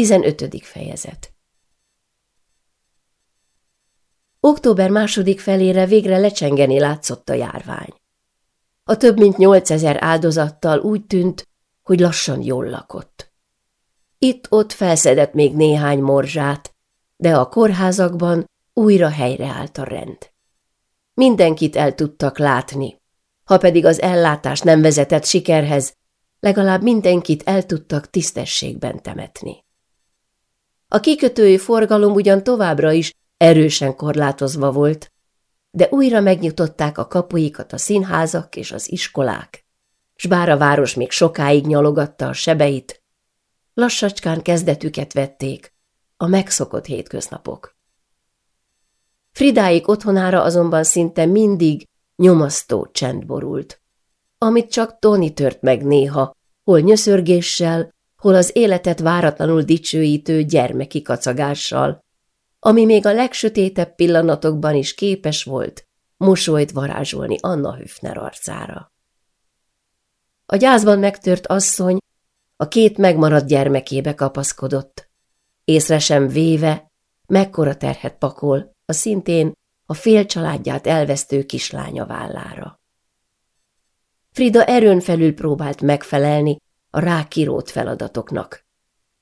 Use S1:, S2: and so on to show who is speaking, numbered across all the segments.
S1: 15. fejezet Október második felére végre lecsengeni látszott a járvány. A több mint nyolcezer áldozattal úgy tűnt, hogy lassan jól lakott. Itt-ott felszedett még néhány morzsát, de a kórházakban újra helyreállt a rend. Mindenkit el tudtak látni, ha pedig az ellátás nem vezetett sikerhez, legalább mindenkit el tudtak tisztességben temetni. A kikötői forgalom ugyan továbbra is erősen korlátozva volt, de újra megnyitották a kapuikat a színházak és az iskolák, s bár a város még sokáig nyalogatta a sebeit, lassacskán kezdetüket vették a megszokott hétköznapok. Fridáik otthonára azonban szinte mindig nyomasztó csend borult, amit csak Tony tört meg néha, hol nyöszörgéssel, hol az életet váratlanul dicsőítő gyermeki kacagással, ami még a legsötétebb pillanatokban is képes volt mosolyt varázsolni Anna Hüfner arcára. A gyászban megtört asszony a két megmaradt gyermekébe kapaszkodott, észre sem véve, mekkora terhet pakol a szintén a fél családját elvesztő kislánya vállára. Frida erőn felül próbált megfelelni a rákirót feladatoknak.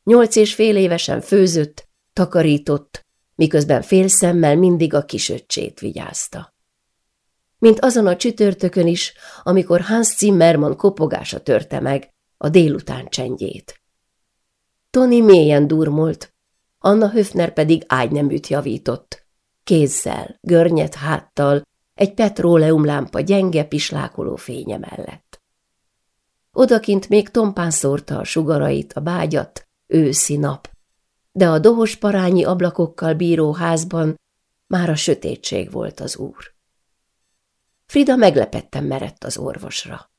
S1: Nyolc és fél évesen főzött, takarított, miközben fél szemmel mindig a kisöccsét vigyázta. Mint azon a csütörtökön is, amikor Hans Zimmermann kopogása törte meg a délután csendjét. Tony mélyen durmolt, Anna Höfner pedig ágyneműt javított. Kézzel, görnyet háttal, egy petróleumlámpa gyenge pislákoló fénye mellett. Odakint még tompán szórta a sugarait, a bágyat, őszi nap, de a dohos parányi ablakokkal bíró házban már a sötétség volt az úr. Frida meglepetten merett az orvosra.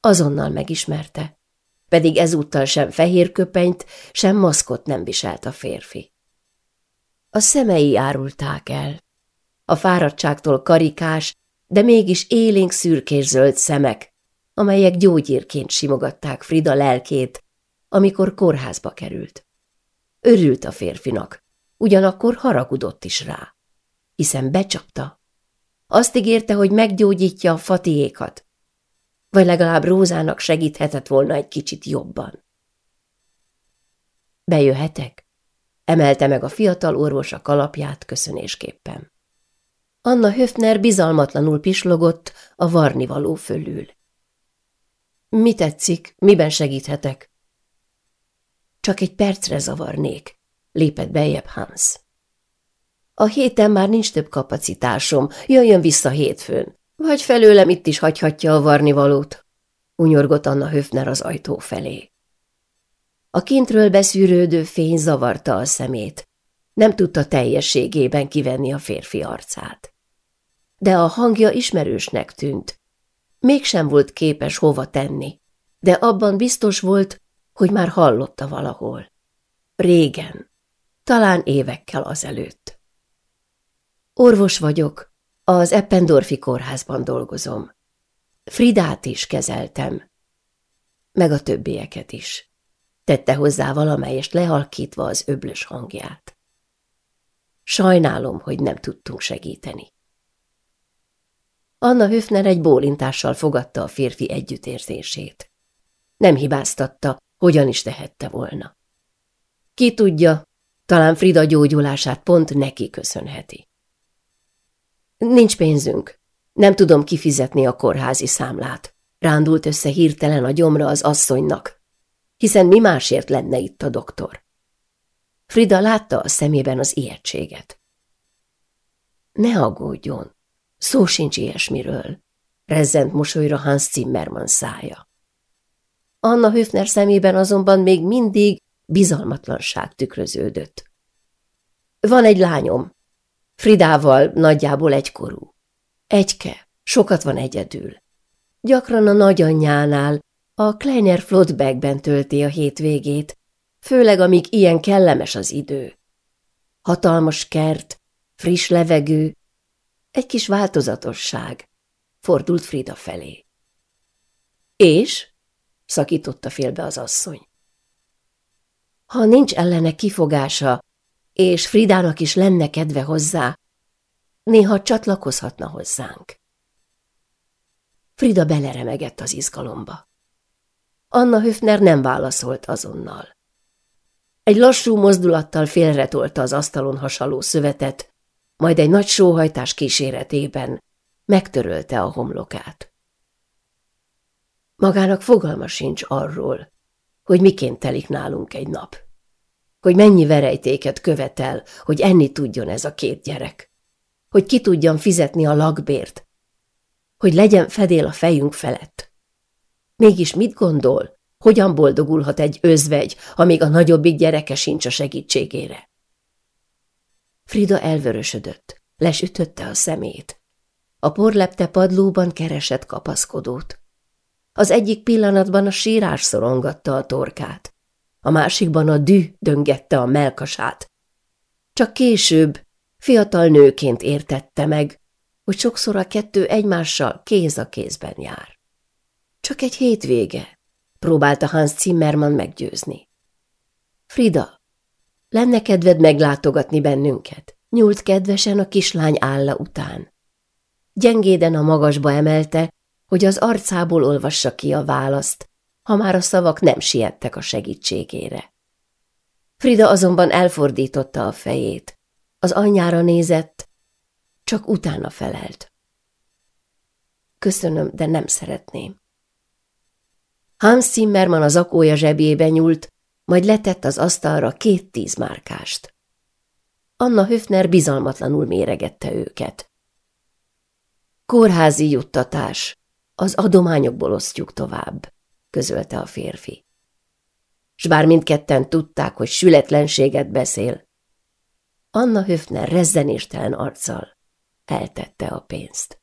S1: Azonnal megismerte, pedig ezúttal sem fehér köpenyt, sem maszkot nem viselt a férfi. A szemei árulták el. A fáradtságtól karikás, de mégis élénk szürkés-zöld szemek, amelyek gyógyírként simogatták Frida lelkét, amikor kórházba került. Örült a férfinak, ugyanakkor haragudott is rá, hiszen becsapta. Azt ígérte, hogy meggyógyítja a fatiékat, vagy legalább Rózának segíthetett volna egy kicsit jobban. Bejöhetek? Emelte meg a fiatal orvos a kalapját köszönésképpen. Anna Höfner bizalmatlanul pislogott a varnivaló fölül. Mi tetszik, miben segíthetek? Csak egy percre zavarnék, lépett bejebb Hans. A héten már nincs több kapacitásom, jöjjön vissza hétfőn. Vagy felőlem itt is hagyhatja a varnivalót, unyorgott Anna Höfner az ajtó felé. A kintről beszűrődő fény zavarta a szemét. Nem tudta teljességében kivenni a férfi arcát. De a hangja ismerősnek tűnt. Mégsem volt képes hova tenni, de abban biztos volt, hogy már hallotta valahol. Régen, talán évekkel azelőtt. Orvos vagyok, az Eppendorfi kórházban dolgozom. Fridát is kezeltem, meg a többieket is. Tette hozzá valamelyest lehalkítva az öblös hangját. Sajnálom, hogy nem tudtunk segíteni. Anna Höfner egy bólintással fogadta a férfi együttérzését. Nem hibáztatta, hogyan is tehette volna. Ki tudja, talán Frida gyógyulását pont neki köszönheti. Nincs pénzünk. Nem tudom kifizetni a kórházi számlát. Rándult össze hirtelen a gyomra az asszonynak, hiszen mi másért lenne itt a doktor. Frida látta a szemében az ijegységet. Ne aggódjon, szó sincs ilyesmiről, rezzent mosolyra Hans Zimmermann szája. Anna Höfner szemében azonban még mindig bizalmatlanság tükröződött. Van egy lányom, Fridával nagyjából egykorú. Egyke, sokat van egyedül. Gyakran a nagyanyjánál, a Kleiner Flotbergben tölti a hétvégét, főleg amíg ilyen kellemes az idő. Hatalmas kert, friss levegő, egy kis változatosság, fordult Frida felé. És? szakította félbe az asszony. Ha nincs ellene kifogása, és Fridának is lenne kedve hozzá, néha csatlakozhatna hozzánk. Frida beleremegett az izgalomba. Anna Höfner nem válaszolt azonnal. Egy lassú mozdulattal félretolta az asztalon hasaló szövetet, majd egy nagy sóhajtás kíséretében megtörölte a homlokát. Magának fogalma sincs arról, hogy miként telik nálunk egy nap. Hogy mennyi verejtéket követel, hogy enni tudjon ez a két gyerek. Hogy ki tudjam fizetni a lakbért. Hogy legyen fedél a fejünk felett. Mégis mit gondol, hogyan boldogulhat egy özvegy, amíg a nagyobbik gyereke sincs a segítségére? Frida elvörösödött, lesütötte a szemét. A porlepte padlóban keresett kapaszkodót. Az egyik pillanatban a sírás szorongatta a torkát, a másikban a dű döngette a melkasát. Csak később, fiatal nőként értette meg, hogy sokszor a kettő egymással kéz a kézben jár. Csak egy hétvége, próbálta Hans Zimmermann meggyőzni. Frida, lenne kedved meglátogatni bennünket? Nyúlt kedvesen a kislány álla után. Gyengéden a magasba emelte, hogy az arcából olvassa ki a választ, ha már a szavak nem siettek a segítségére. Frida azonban elfordította a fejét. Az anyjára nézett, csak utána felelt. Köszönöm, de nem szeretném. Hans Zimmermann az akója zsebébe nyúlt, majd letett az asztalra két tízmárkást. Anna Höfner bizalmatlanul méregette őket. Kórházi juttatás, az adományokból osztjuk tovább, közölte a férfi. S bár mindketten tudták, hogy sületlenséget beszél, Anna Höfner rezzenéstelen arccal eltette a pénzt.